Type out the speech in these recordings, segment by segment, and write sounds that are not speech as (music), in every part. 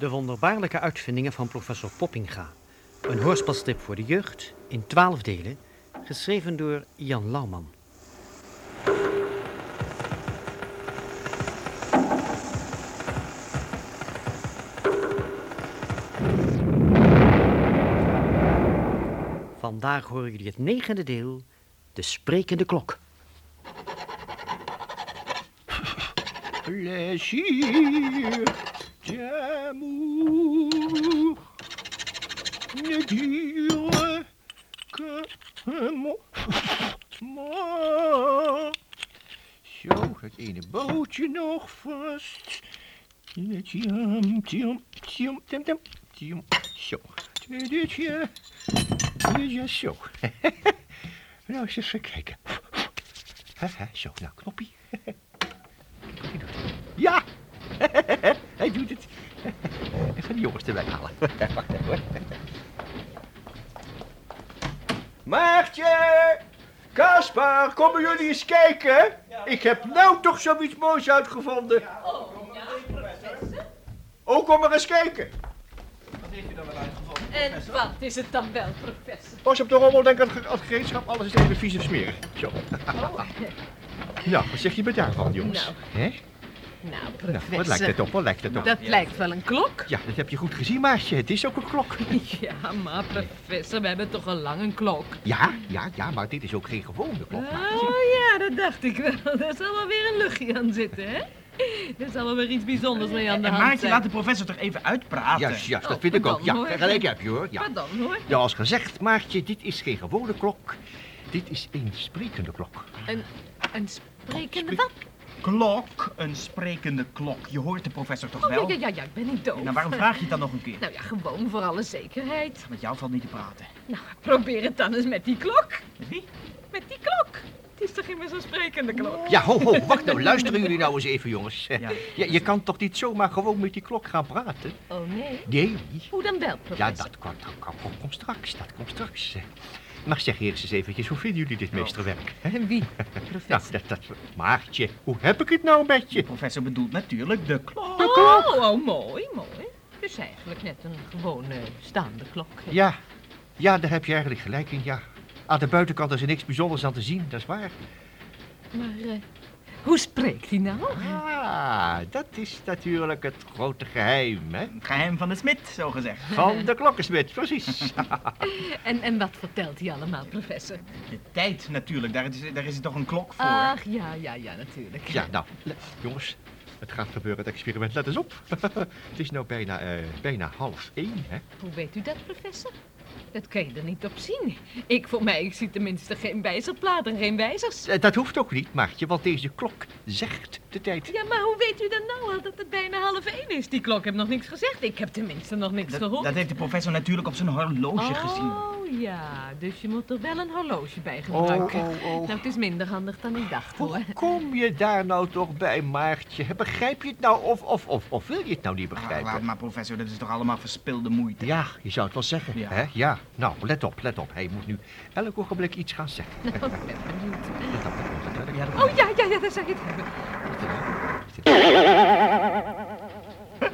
De wonderbaarlijke uitvindingen van professor Poppinga. Een hoorspelstrip voor de jeugd in twaalf delen, geschreven door Jan Lauwman. Vandaag horen jullie het negende deel, de sprekende klok. (laughs) ne dure que un moment. Zo, het ene bootje nog vast. Tjam, tjam, tjam, tjam, tjam, tjam. Zo, tja, ja, zo. (laughs) nou, eens even kijken. Zo, nou, knoppie. (laughs) Ja! (laughs) Hij doet het. Even de jongens erbij halen. Wacht even hoor. Maartje! Kaspar, komen jullie eens kijken? Ik heb nou toch zoiets moois uitgevonden. Oh, kom maar eens kijken. En wat is het dan wel, professor? Pas op de rommel, denk aan het ge- aan het gereedschap. Alles is even vies en smerig. Zo. Oh, Nou, wat zeg je me daarvan, jongens? Nou, Hè? Nou, Nou, professor. wat lijkt het op? Wat lijkt het op? Dat lijkt wel een klok. Ja, dat heb je goed gezien, Maartje. Het is ook een klok. (laughs) Ja, maar professor, we hebben toch al lang een klok. Ja, ja, ja, maar dit is ook geen gewone klok. Oh ja, dat dacht ik wel. Daar (laughs) zal wel weer een luchtje aan zitten, hè? Er zal wel weer iets bijzonders mee aan de hand Maartje, zijn. laat de professor toch even uitpraten. Juist, juist, dat Oh, vind ik ook. pardon, Ja, gelijk heb je hoor. Ja. Pardon, hoor. ja, als gezegd, Maartje, dit is geen gewone klok. Dit is een sprekende klok. Een, een sprekende wat? Klok, een sprekende klok. Je hoort de professor toch Oh, wel? ja, ja, ja, ik ben niet doof. Nou, waarom vraag je het dan nog een keer? Nou ja, gewoon voor alle zekerheid. Met jou valt niet te praten. Nou, probeer het dan eens met die klok. Met wie? Met die klok. Het is toch immers zo'n sprekende klok? Ja, ho, ho, wacht nou. Luisteren jullie nou eens even, jongens. Ja. Ja, je kan toch niet zomaar gewoon met die klok gaan praten? Oh nee? Nee. Hoe dan wel, professor? Ja, dat komt, dat komt straks. Dat komt straks. Maar zeg eerst eens eventjes, hoe vinden jullie dit meesterwerk? hè? (laughs) En wie? Nou, Professor. dat, dat... Maartje, hoe heb ik het nou met De je? professor bedoelt natuurlijk de klok. Oh, oh, mooi, mooi. Dus eigenlijk net een gewone staande klok. Ja, ja, daar heb je eigenlijk gelijk in, ja. Aan de buitenkant is er niks bijzonders aan te zien, dat is waar. Maar eh, hoe spreekt hij nou? Ah, dat is natuurlijk het grote geheim, hè? Het geheim van de smid, zo gezegd. Van de klokkensmid, precies. (laughs) En, en wat vertelt hij allemaal, professor? De tijd natuurlijk, daar is, daar is toch een klok voor. Ach, ja, ja, ja, natuurlijk. Ja, nou, jongens, het gaat gebeuren, het experiment. Let eens op. (laughs) het is nou bijna, eh, bijna half één, hè? Hoe weet u dat, professor? Dat kan je er niet op zien. Ik voor mij, ik zie tenminste geen wijzerplaat en geen wijzers. Eh, Dat hoeft ook niet, Maartje, want deze klok zegt de tijd. Ja, maar hoe weet u dan nou al dat het bijna half één is? Die klok heeft nog niks gezegd. Ik heb tenminste nog niks Dat, gehoord. dat heeft de professor natuurlijk op zijn horloge gezien. Oh ja, dus je moet er wel een horloge bij gebruiken. Oh, oh, oh. Nou, het is minder handig dan ik dacht hoor. Hoe kom je daar nou toch bij, Maartje? Begrijp je het nou of, of, of, of wil je het nou niet Ah, begrijpen? laat maar professor, dat is toch allemaal verspilde moeite. Ja, je zou het wel zeggen, Ja. hè? Ja. Nou, let op, let op. Hij moet nu elk ogenblik iets gaan zeggen. (laughs) Nou, ik ben benieuwd. Oh ja, ja, ja, daar zou je het hebben.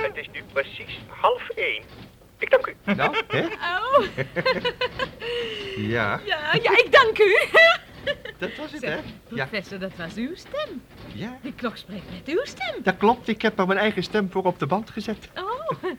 Het is nu precies half één. Ik dank u. Nou, hè? Oh, Ja, ja, ja, ik dank u. dat was het, Zeg, hè? Ja, professor, dat was uw stem. ja. Die klok spreekt met uw stem. Dat klopt, ik heb er mijn eigen stem voor op de band gezet. Oh,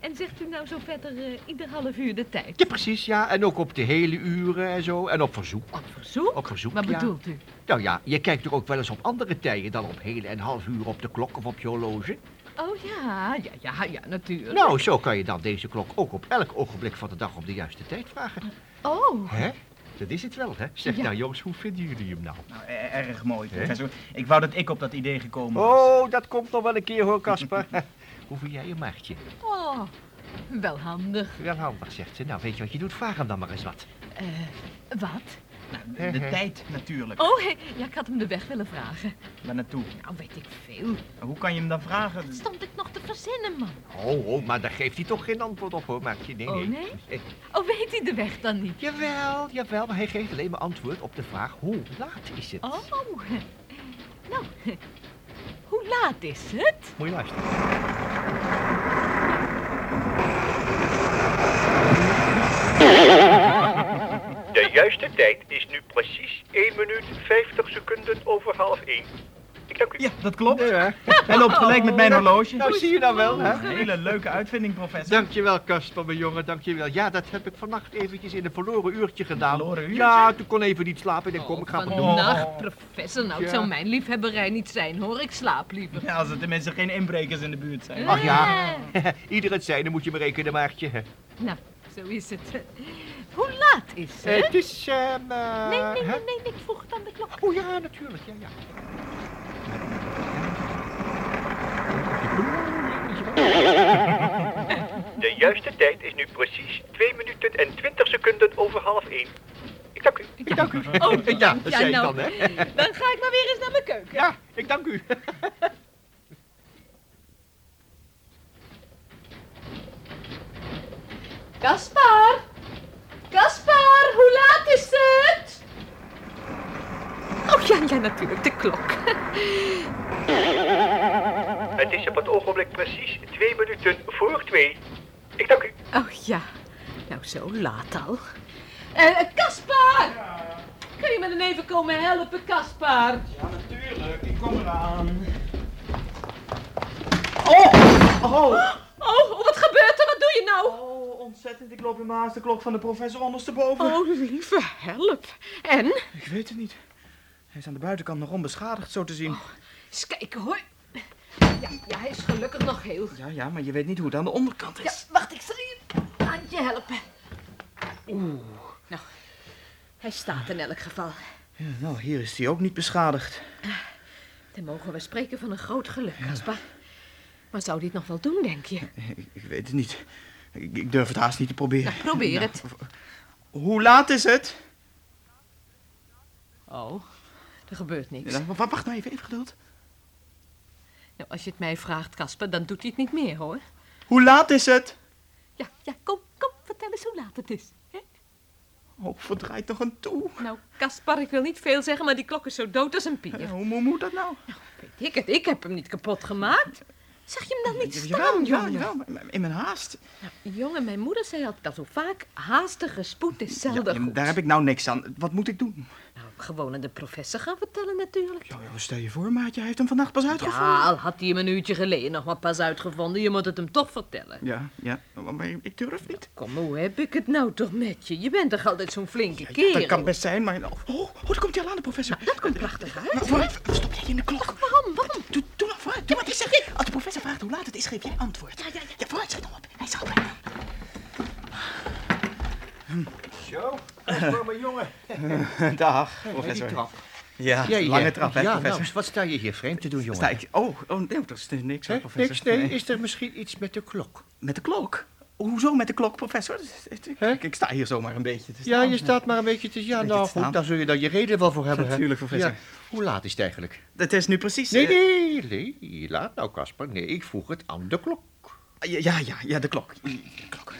en zegt u nou zo verder eh, ieder half uur de tijd? Ja, precies, ja. En ook op de hele uren en zo. En op verzoek. Op verzoek? Op verzoek, Wat ja. bedoelt u? Nou ja, je kijkt toch ook wel eens op andere tijden dan op hele en half uur op de klok of op je horloge? Oh ja, ja, ja, ja, natuurlijk. Nou, zo kan je dan deze klok ook op elk ogenblik van de dag om de juiste tijd vragen. Oh, Hè? Dat is het wel, hè? Zeg Ja. nou, jongens, hoe vinden jullie hem nou? Nou, e- erg mooi, Hè? professor. Ik wou dat ik op dat idee gekomen was. Oh, dat komt nog wel een keer hoor, Kasper. (laughs) hoe vind jij je maartje? oh, wel handig. Wel handig, zegt ze. Nou, weet je wat je doet? Vraag hem dan maar eens wat. Eh, wat? Nou, de, (laughs) tijd natuurlijk. Oh, ja, ik had hem de weg willen vragen. Waar naartoe? Nou, weet ik veel. Hoe kan je hem dan vragen? Dat stond ik nog te verzinnen, man. Oh, oh, maar daar geeft hij toch geen antwoord op, hoor, Maartje. Oh, nee, nee. Oh, nee? Oh, weet hij de weg dan niet? Jawel, jawel, maar hij geeft alleen maar antwoord op de vraag hoe laat is het. Oh, nou, hoe laat is het? Moet je luisteren. (laughs) juiste tijd is nu precies 1 minuut 50 seconden over half 1. Ik dank u. Ja, dat klopt. Ja, Hij loopt gelijk met mijn horloge. nou zie je dan wel, hè? Een hele leuke uitvinding, professor. Dankjewel, Kasper, mijn jongen, dankjewel. Ja, dat heb ik vannacht eventjes in een verloren uurtje gedaan. Verloren uurtje? Ja, toen kon even niet slapen. Ik denk, kom, ik ga doen. Vannacht, professor. Nou, het Ja. zou mijn liefhebberij niet zijn, hoor. Ik slaap liever. Ja, als er tenminste geen inbrekers in de buurt zijn. Ach ja, (laughs) ieder het zijn, dan moet je me rekenen, maartje. Nou, zo is het. Hoe laat is het? Eh, het is, ehm... eh, nee, nee, nee, nee, ik vroeg het aan de klok. Oh ja, natuurlijk, ja, ja. De juiste tijd is nu precies 2 minuten en 20 seconden over half 1. Ik dank u. Ik dank u. Oh, ja, dat ja, zei nou, ik dan, hè. Dan ga ik maar weer eens naar mijn keuken. Ja, ik dank u. Kaspar! Kaspar, hoe laat is het? Oh ja, ja, natuurlijk, de klok. (laughs) Het is op het ogenblik precies 2 minuten voor 2. Ik dank u. Oh ja, nou zo laat al. Eh, Kaspar! Kun je me dan even komen helpen, Kaspar? Ja, natuurlijk. Ik kom eraan. Oh, oh, wat gebeurt er? Wat doe je nou? Oh, ontzettend. Ik loop in mijn haast de klok van de professor ondersteboven. Oh, lieve help. En? Ik weet het niet. Hij is aan de buitenkant nog onbeschadigd, zo te zien. Eens kijken hoor. Ja, ja, hij is gelukkig nog heel. Ja, ja, maar je weet niet hoe het aan de onderkant Ja, is. wacht, ik zal je handje helpen. Oeh. Nou, hij staat in elk geval. Ja, nou, hier is hij ook niet beschadigd. Dan mogen we spreken van een groot geluk, Kaspar. Maar zou hij het nog wel doen, denk je? Ik, ik weet het niet. Ik, ik durf het haast niet te proberen. Nou, probeer het. Hoe laat is het? Oh, er gebeurt niks. Ja, wacht, nou even, even geduld. Nou, als je het mij vraagt, Kasper, dan doet hij het niet meer, hoor. Hoe laat is het? Ja, ja, kom, kom, vertel eens hoe laat het is. Hè? Oh, verdraait nog een toe. Nou, Kaspar, ik wil niet veel zeggen, maar die klok is zo dood als een pier. Ja, hoe, hoe moet dat nou? Weet ik het, ik heb hem niet kapot gemaakt. Zag je hem dan niet staan, jawel, jongen? jawel, in mijn haast. Nou, jongen, mijn moeder zei altijd al zo vaak, haastige spoed is zelden Ja, goed. daar heb ik nou niks aan. Wat moet ik doen? Nou, gewoon aan de professor gaan vertellen natuurlijk. Ja, ja, stel je voor, maatje, hij heeft hem vannacht pas uitgevonden. Ja, al had hij hem een uurtje geleden nog maar pas uitgevonden. Je moet het hem toch vertellen. Ja, ja, maar ik durf niet. Kom, hoe heb ik het nou toch met je? Je bent toch altijd zo'n flinke Ja, kerel? dat kan best zijn, maar... Oh, oh, daar komt hij al aan, de professor. Dat komt prachtig uit. Vooruit, stop jij in de klok. Waarom, waarom? Doe, doe nou vooruit, doe wat ik zeg. Als de professor vraagt hoe laat het is, geef jij antwoord. Ja, ja, ja. Ja, vooruit, zet hem op. Hij zal brengen. Zo, mijn jongen. (laughs) Dag, Die trap. Ja, Jij, lange trap, hè, Ja, professor. nou, wat sta je hier vreemd te doen, jongen? Sta ik... Oh, oh nee, dat is niks, hè, Hè? professor. Niks, nee. Is er misschien iets met de klok? Met de klok? Hoezo met de klok, professor? Ik, ik sta hier zomaar een beetje te Ja, staan. je staat maar een beetje te... Ja, Beetje nou goed, dan zul je daar je reden wel voor hebben. hè? Natuurlijk, professor. Ja. Hoe laat is het eigenlijk? Het is nu precies... Nee, eh, nee, nee. Laat nou, Kasper. Nee, ik vroeg het aan de klok. Ja, ja, ja, ja, de klok. De klok.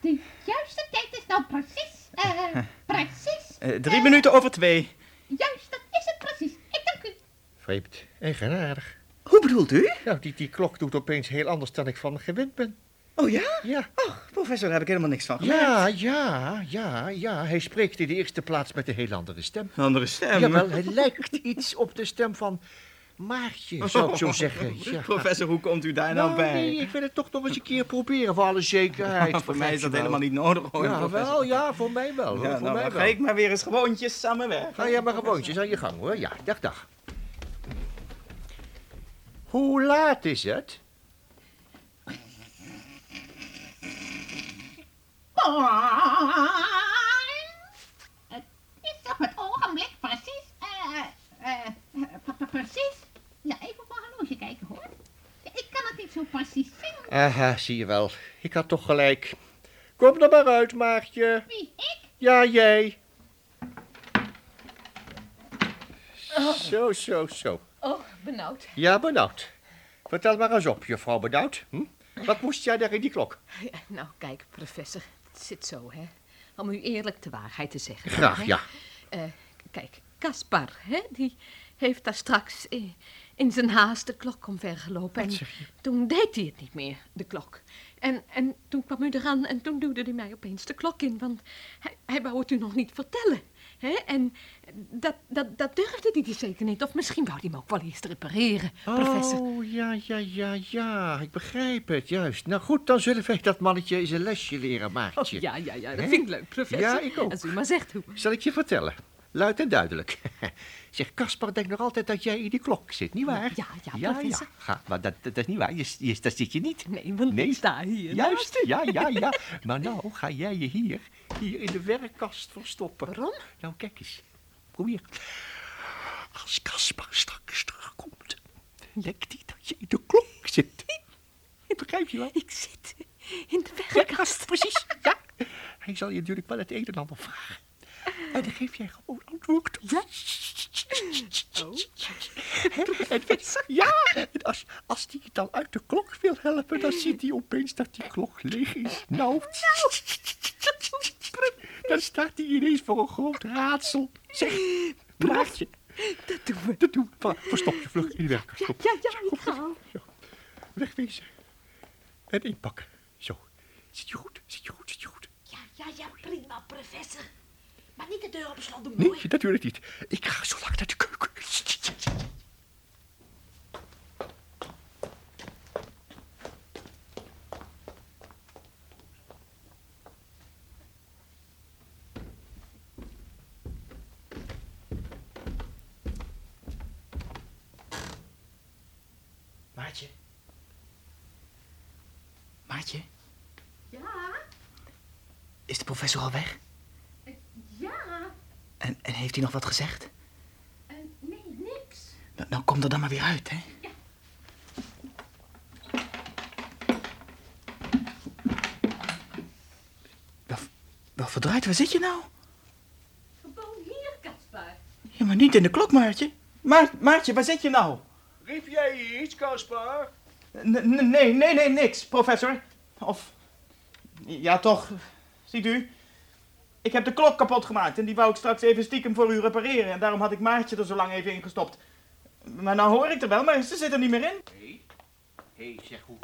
De juiste tijd is nou precies, eh, (laughs) precies. Eh, drie minuten over twee. Juist, dat is het precies. Vreemd. Eigenaardig. Hoe bedoelt u? Nou, die, die klok doet opeens heel anders dan ik van gewend ben. Oh ja? Ja. Oh, professor, daar heb ik helemaal niks van gemerkt. Ja, ja, ja, ja. Hij spreekt in de eerste plaats met een heel andere stem. Andere stem. Jawel, hij lijkt iets op de stem van Maartje, zou ik zo zeggen. Ja. Professor, hoe komt u daar nou, Nou, bij? nee, ik wil het toch nog eens een keer proberen, voor alle zekerheid. (laughs) voor mij is dat helemaal niet nodig, hoor, Ja, professor. wel, ja, voor mij wel. hoor, Ja, voor nou, mij dan wel. ga ik maar weer eens gewoontjes aan mijn werk. Ga jij maar gewoontjes aan je gang, hoor. Ja, dag, dag. Hoe laat is het? Het is op het ogenblik precies, eh, eh, eh, pre- pre- precies. Ja, even op mijn horloge kijken hoor. Ik kan het niet zo precies zien. Aha, zie je wel. Ik had toch gelijk. Kom er maar uit, Maartje. Wie, ik? Ja, jij. Zo, zo, zo. Oh, benauwd. Ja, benauwd. Vertel maar eens op, juffrouw benauwd. Hm? Wat moest jij daar in die klok? Ja, nou, kijk, professor. Het zit zo, hè. Om u eerlijk de waarheid te zeggen. Graag, hè. ja. Eh, kijk, Kaspar, hè, die heeft daar straks in, in zijn haast de klok omvergelopen. En toen deed hij het niet meer, de klok. En, en toen kwam u eraan en toen duwde hij mij opeens de klok in, want hij, hij wou het u nog niet vertellen. hè? En dat, dat, dat durfde hij dus zeker niet. Of misschien wou hij hem ook wel eerst repareren, professor. Oh, ja, ja, ja, ja. Ik begrijp het, juist. Nou goed, dan zullen wij dat mannetje eens een lesje leren, Oh, Maartje. ja, ja, ja, dat vind ik leuk, professor. Ja, ik ook. Als u maar zegt hoe. Zal ik je vertellen? Luid en duidelijk. (laughs) Zeg, Caspar denkt nog altijd dat jij in die klok zit, nietwaar? Ja, ja, ja, professor. Ga, maar dat, dat is niet waar. Je, je, daar zit je niet. Nee, want Nee. ik sta hier Juist, ja, ja, ja. Maar nou ga jij je hier, hier in de werkkast verstoppen. Waarom? Nou, kijk eens. Probeer. Als Caspar straks terugkomt, denkt hij dat je in de klok zit. (laughs) Begrijp je wel? Ik zit in de Ja, werkkast. precies. Ja. Hij zal je natuurlijk wel het een en ander vragen. En dan geef jij gewoon antwoord. Ja. En, ja, en als, als je dan uit de klok wil helpen, dan ziet hij opeens dat die klok leeg is. Nou, dan staat hij ineens voor een groot raadsel. Zeg, praatje. Dat doen we. Dat doen we. Voilà, Verstop je vlug in de werkkast. Ja, ja, ja. Zo. Wegwezen. En inpakken. Zo. Zit je goed? Zit je goed? Zit je goed? Ja, ja, ja, prima, professor. Maar niet de deur op slot doen, Nee, hoor. natuurlijk niet. Ik ga zo lang naar de keuken. Maartje? Maartje? Ja, Is de professor al weg? Ja, En, heeft hij nog wat gezegd? eh, nee, niks. Nou, nou kom er dan maar weer uit, hè? Wel, wel verdraaid, waar zit je nou? Gewoon hier, Kaspar. Ja, maar niet in de klok, Maartje. Maar, Maartje, waar zit je nou? Riep jij iets, n- nee, nee, nee, niks, professor. Of, ja toch, ziet u. Ik heb de klok kapot gemaakt en die wou ik straks even stiekem voor u repareren. En daarom had ik Maartje er zo lang even in gestopt. Maar nou hoor ik er wel, maar ze zit er niet meer in. Hé, hey, zeg, hoe,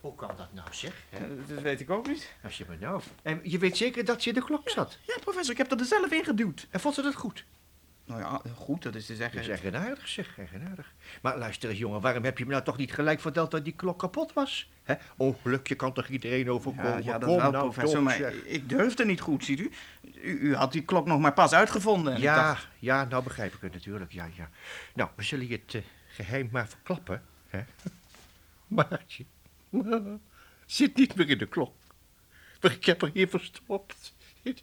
hoe kan dat nou, zeg? hè? Dat weet ik ook niet. Als je me nou... En je weet zeker dat ze in de klok zat? Ja, professor, ik heb er zelf in geduwd. En vond ze dat goed? Nou ja, goed, dat is te zeggen. Dat is eigenaardig, zeg, eigenaardig. Maar luister eens, jongen, waarom heb je me nou toch niet gelijk verteld dat die klok kapot was? Hè? Ongelukje kan toch iedereen overkomen? Ja, ja dat Kom wel, nou professor, toch, maar zeg. ik durfde niet goed, ziet u. u. U had die klok nog maar pas uitgevonden. Ja, dacht, ja, nou begrijp ik het natuurlijk, ja, ja. Nou, we zullen je het eh, geheim maar verklappen, hè? (laughs) Maartje, (laughs) zit niet meer in de klok. Maar ik heb haar hier verstopt. (laughs)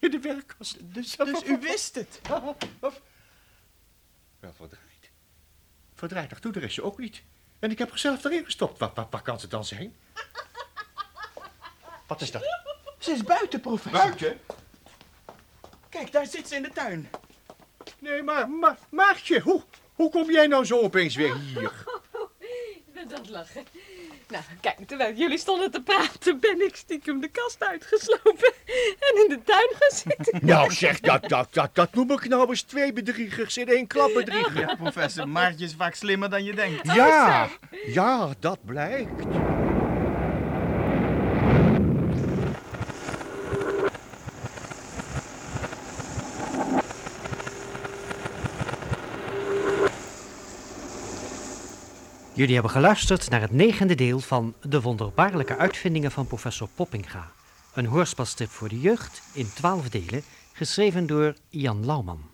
In, (laughs) de werkkast. dus, dus u wist het. Of, (laughs) wel verdraaid. Verdraaid, toe, daar is ze ook niet. En ik heb haar zelf erin gestopt. Waar kan ze dan zijn? Wat is dat? Ze is buiten, professor. Buiten? Kijk, daar zit ze in de tuin. Nee, maar, maar Maartje, hoe, hoe kom jij nou zo opeens weer hier? (laughs) Ik ben aan het lachen. Nou, kijk, terwijl jullie stonden te praten, ben ik stiekem de kast uitgeslopen (laughs) en in de tuin gaan zitten. Nou zeg, dat, dat, dat, dat noem ik nou eens twee bedriegers in één klap bedriegen. Ja, professor, Maartje is vaak slimmer dan je denkt. Ja, ja, dat blijkt. Jullie hebben geluisterd naar het negende deel van De wonderbaarlijke uitvindingen van professor Poppinga. Een hoorspelstrip voor de jeugd in twaalf delen, geschreven door Ian Lauwman.